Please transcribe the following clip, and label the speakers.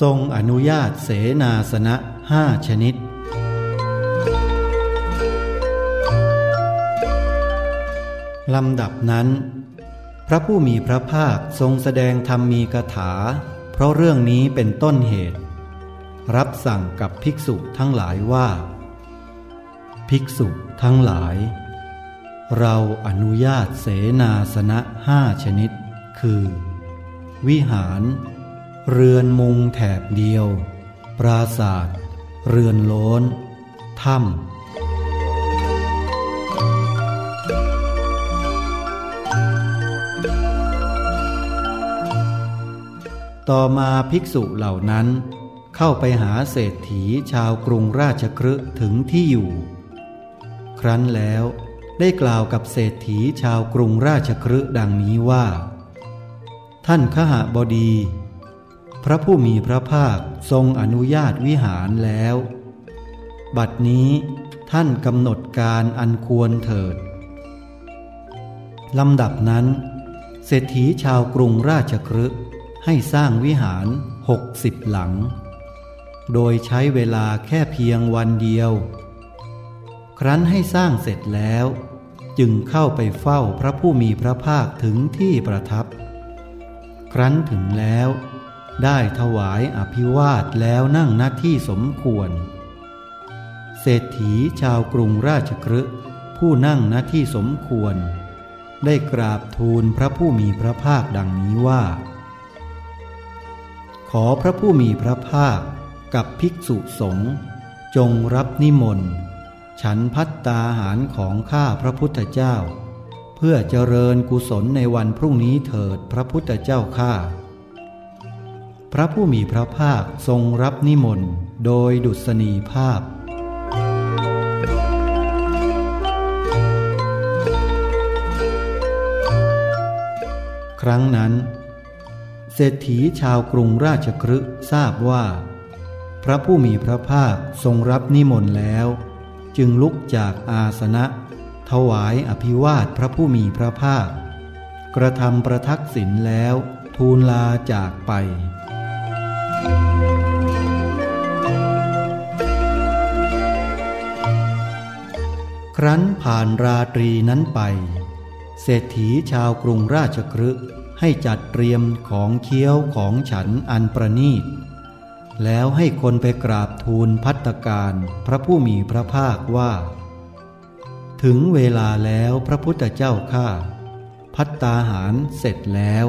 Speaker 1: ทรงอนุญาตเสนาสนะห้าชนิด ลำดับนั้น พระผู้มีพระภาคทรงแสดงธรรมมีกถา เพราะเรื่องนี้เป็นต้นเหตุ รับสั่งกับภิกษุทั้งหลายว่า ภิกษุทั้งหลาย เราอนุญาตเสนาสนะห้าชนิด คือ วิหาร เรือนมุงแถบเดียว ปราศาสตร์เรือนโล้น ถ้ำต่อมาภิกษุเหล่านั้น เข้าไปหาเศรษฐีชาวกรุงราชครึถึงที่อยู่ ครั้นแล้วได้กล่าวกับเศรษฐีชาวกรุงราชครึดังนี้ว่า ท่านขหบดี พระผู้มีพระภาคทรงอนุญาตวิหารแล้ว บัดนี้ท่านกำหนดการอันควรเถิดลำดับนั้น เศรษฐีชาวกรุงราชครึให้สร้างวิหารหกสิบหลัง โดยใช้เวลาแค่เพียงวันเดียว ครั้นให้สร้างเสร็จแล้ว จึงเข้าไปเฝ้าพระผู้มีพระภาคถึงที่ประทับ ครั้นถึงแล้ว ได้ถวายอภิวาทแล้วนั่งหน้าที่สมควร เศรษฐีชาวกรุงราชกฤห์ผู้นั่งหน้าที่สมควร ได้กราบทูลพระผู้มีพระภาคดังนี้ว่า ขอพระผู้มีพระภาคกับภิกษุสงฆ์จงรับนิมนต์ ฉันพัตตาหารของข้าพระพุทธเจ้า เพื่อเจริญกุศลในวันพรุ่งนี้เถิดพระพุทธเจ้าข้า พระผู้มีพระภาคทรงรับนิมนต์โดยดุษณีภาพ ครั้งนั้น เศรษฐีชาวกรุงราชครึทราบว่า พระผู้มีพระภาคทรงรับนิมนต์แล้ว จึงลุกจากอาสนะ ถวายอภิวาทพระผู้มีพระภาค กระทำประทักษิณแล้วทูลลาจากไป ครั้นผ่านราตรีนั้นไป เศรษฐีชาวกรุงราชครึให้จัดเตรียมของเคี้ยวของฉันอันประนีต แล้วให้คนไปกราบทูลพัตการพระผู้มีพระภาคว่า ถึงเวลาแล้วพระพุทธเจ้าข้าพัตตาหารเสร็จแล้ว